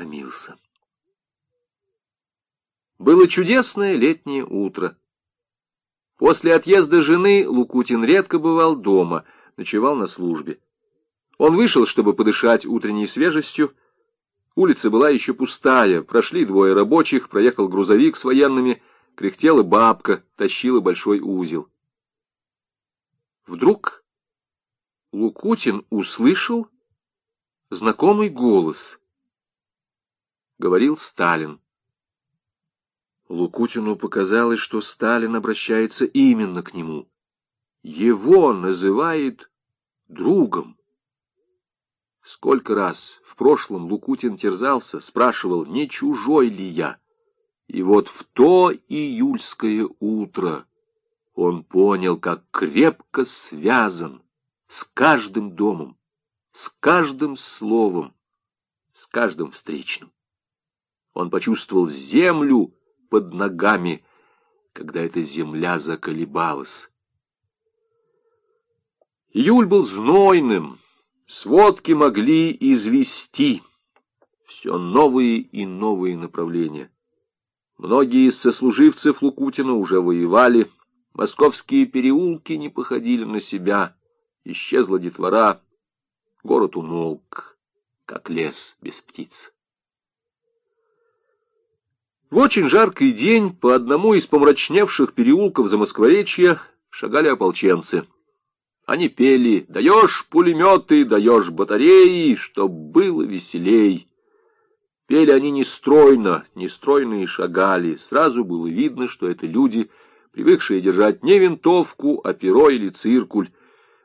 томился. Было чудесное летнее утро. После отъезда жены Лукутин редко бывал дома, ночевал на службе. Он вышел, чтобы подышать утренней свежестью. Улица была еще пустая, прошли двое рабочих, проехал грузовик с военными, кряхтела бабка, тащила большой узел. Вдруг Лукутин услышал знакомый голос. Говорил Сталин. Лукутину показалось, что Сталин обращается именно к нему. Его называет другом. Сколько раз в прошлом Лукутин терзался, спрашивал, не чужой ли я. И вот в то июльское утро он понял, как крепко связан с каждым домом, с каждым словом, с каждым встречным. Он почувствовал землю, под ногами, когда эта земля заколебалась. Июль был знойным, сводки могли извести все новые и новые направления. Многие из сослуживцев Лукутина уже воевали, московские переулки не походили на себя, исчезла детвора, город умолк, как лес без птиц. В очень жаркий день по одному из помрачневших переулков Замоскворечья шагали ополченцы. Они пели «Даешь пулеметы, даешь батареи, чтоб было веселей». Пели они нестройно, нестройно и шагали. Сразу было видно, что это люди, привыкшие держать не винтовку, а перо или циркуль.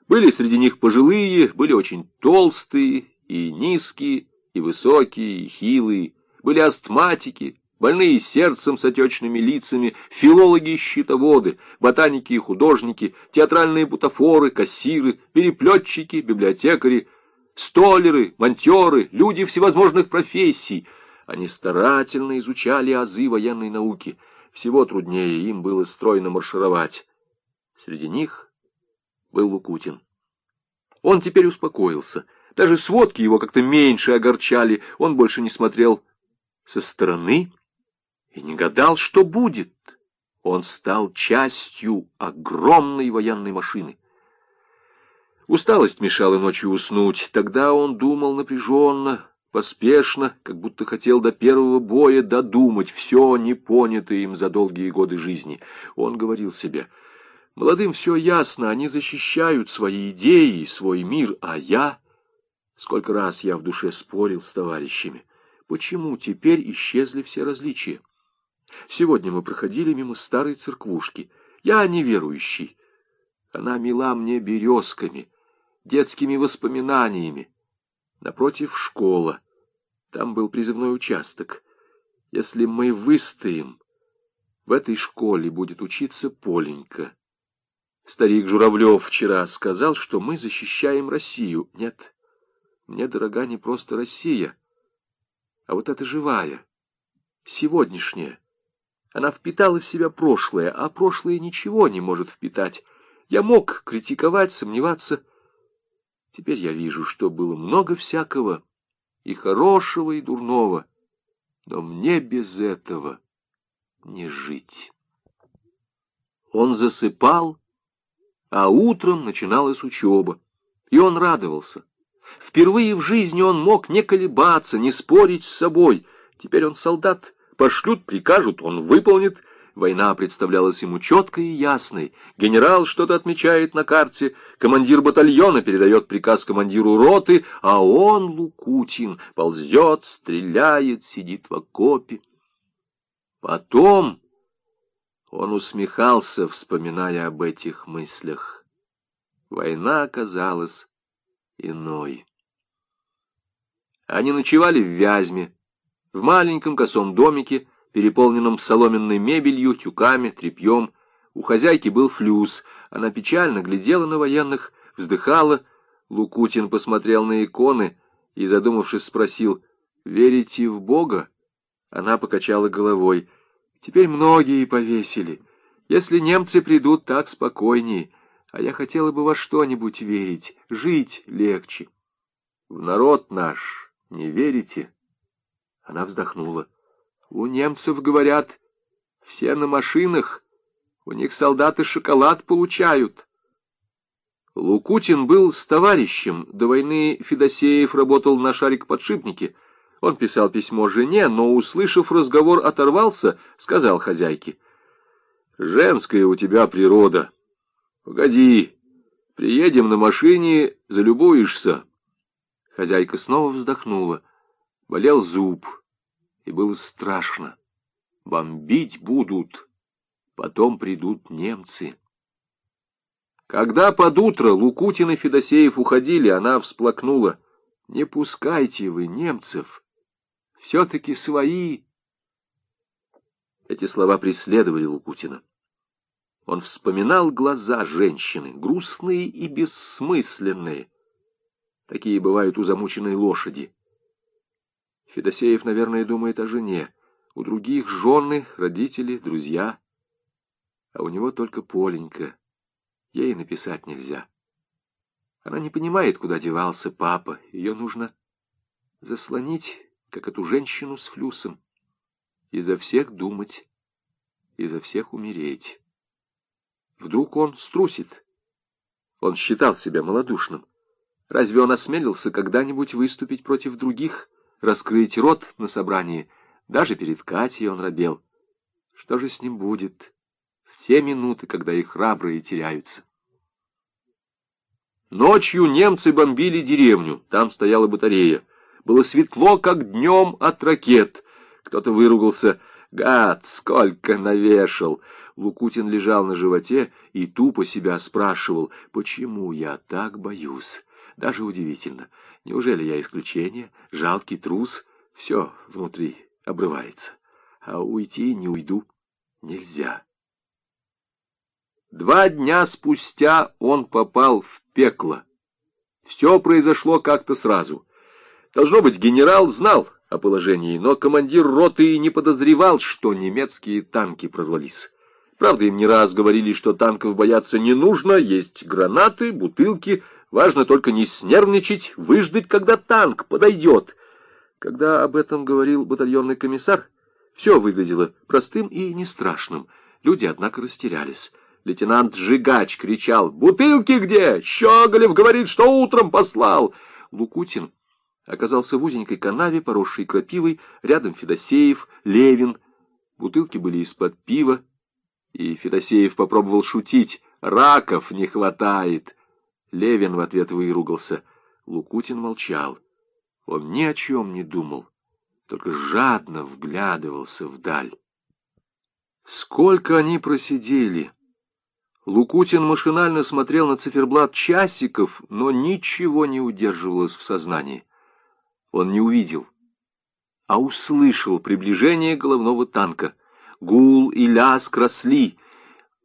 Были среди них пожилые, были очень толстые и низкие, и высокие, и хилые. Были астматики, больные сердцем с отечными лицами, филологи и счетоводы, ботаники и художники, театральные бутафоры, кассиры, переплетчики, библиотекари, столеры, монтеры, люди всевозможных профессий. Они старательно изучали азы военной науки. Всего труднее им было стройно маршировать. Среди них был Лукутин. Он теперь успокоился. Даже сводки его как-то меньше огорчали. Он больше не смотрел со стороны и не гадал, что будет. Он стал частью огромной военной машины. Усталость мешала ночью уснуть. Тогда он думал напряженно, поспешно, как будто хотел до первого боя додумать все непонятое им за долгие годы жизни. Он говорил себе, молодым все ясно, они защищают свои идеи, свой мир, а я... Сколько раз я в душе спорил с товарищами. Почему теперь исчезли все различия? Сегодня мы проходили мимо старой церквушки. Я неверующий. Она мила мне березками, детскими воспоминаниями. Напротив школа. Там был призывной участок. Если мы выстоим, в этой школе будет учиться Поленька. Старик Журавлев вчера сказал, что мы защищаем Россию. Нет, мне дорога не просто Россия, а вот эта живая, сегодняшняя. Она впитала в себя прошлое, а прошлое ничего не может впитать. Я мог критиковать, сомневаться. Теперь я вижу, что было много всякого, и хорошего, и дурного. Но мне без этого не жить. Он засыпал, а утром начиналась учеба, и он радовался. Впервые в жизни он мог не колебаться, не спорить с собой. Теперь он солдат, Пошлют, прикажут, он выполнит. Война представлялась ему четкой и ясной. Генерал что-то отмечает на карте, командир батальона передает приказ командиру роты, а он, Лукутин, ползет, стреляет, сидит в окопе. Потом он усмехался, вспоминая об этих мыслях. Война оказалась иной. Они ночевали в Вязьме, в маленьком косом домике, переполненном соломенной мебелью, тюками, тряпьем, у хозяйки был флюс. Она печально глядела на военных, вздыхала. Лукутин посмотрел на иконы и, задумавшись, спросил, «Верите в Бога?» Она покачала головой. «Теперь многие повесили. Если немцы придут, так спокойнее. А я хотела бы во что-нибудь верить, жить легче. В народ наш не верите?» Она вздохнула. У немцев, говорят, все на машинах. У них солдаты шоколад получают. Лукутин был с товарищем. До войны Федосеев работал на шарик-подшипнике. Он писал письмо жене, но, услышав разговор, оторвался, сказал хозяйке. «Женская у тебя природа. Погоди, приедем на машине, залюбуешься». Хозяйка снова вздохнула. Болел зуб, и было страшно. Бомбить будут, потом придут немцы. Когда под утро Лукутин и Федосеев уходили, она всплакнула. «Не пускайте вы немцев, все-таки свои». Эти слова преследовали Лукутина. Он вспоминал глаза женщины, грустные и бессмысленные. Такие бывают у замученной лошади. Федосеев, наверное, думает о жене. У других жены, родители, друзья. А у него только Поленька. Ей написать нельзя. Она не понимает, куда девался папа. Ее нужно заслонить, как эту женщину с флюсом. И за всех думать, и за всех умереть. Вдруг он струсит. Он считал себя малодушным. Разве он осмелился когда-нибудь выступить против других, раскрыть рот на собрании? Даже перед Катей он робел. Что же с ним будет? те минуты, когда и храбрые теряются. Ночью немцы бомбили деревню, там стояла батарея. Было светло, как днем от ракет. Кто-то выругался. «Гад, сколько навешал!» Лукутин лежал на животе и тупо себя спрашивал, «Почему я так боюсь?» Даже удивительно. Неужели я исключение? Жалкий трус? Все внутри обрывается. А уйти не уйду. Нельзя. Два дня спустя он попал в пекло. Все произошло как-то сразу. Должно быть, генерал знал о положении, но командир роты и не подозревал, что немецкие танки прорвались. Правда, им не раз говорили, что танков бояться не нужно, есть гранаты, бутылки, важно только не снервничать, выждать, когда танк подойдет. Когда об этом говорил батальонный комиссар, все выглядело простым и не страшным. Люди, однако, растерялись. Лейтенант Жигач кричал «Бутылки где? Щеголев говорит, что утром послал!» Лукутин оказался в узенькой канаве, поросшей крапивой, рядом Федосеев, Левин. Бутылки были из-под пива, и Федосеев попробовал шутить «Раков не хватает!» Левин в ответ выругался. Лукутин молчал. Он ни о чем не думал, только жадно вглядывался вдаль. Сколько они просидели! Лукутин машинально смотрел на циферблат часиков, но ничего не удерживалось в сознании. Он не увидел, а услышал приближение головного танка. Гул и ляск росли.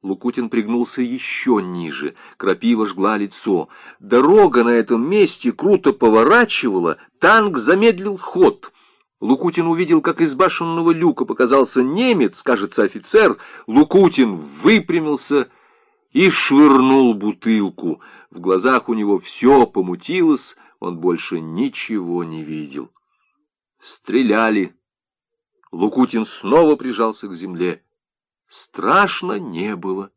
Лукутин пригнулся еще ниже, крапива жгла лицо. Дорога на этом месте круто поворачивала, танк замедлил ход — Лукутин увидел, как из башенного люка показался немец, кажется, офицер. Лукутин выпрямился и швырнул бутылку. В глазах у него все помутилось, он больше ничего не видел. Стреляли. Лукутин снова прижался к земле. Страшно не было.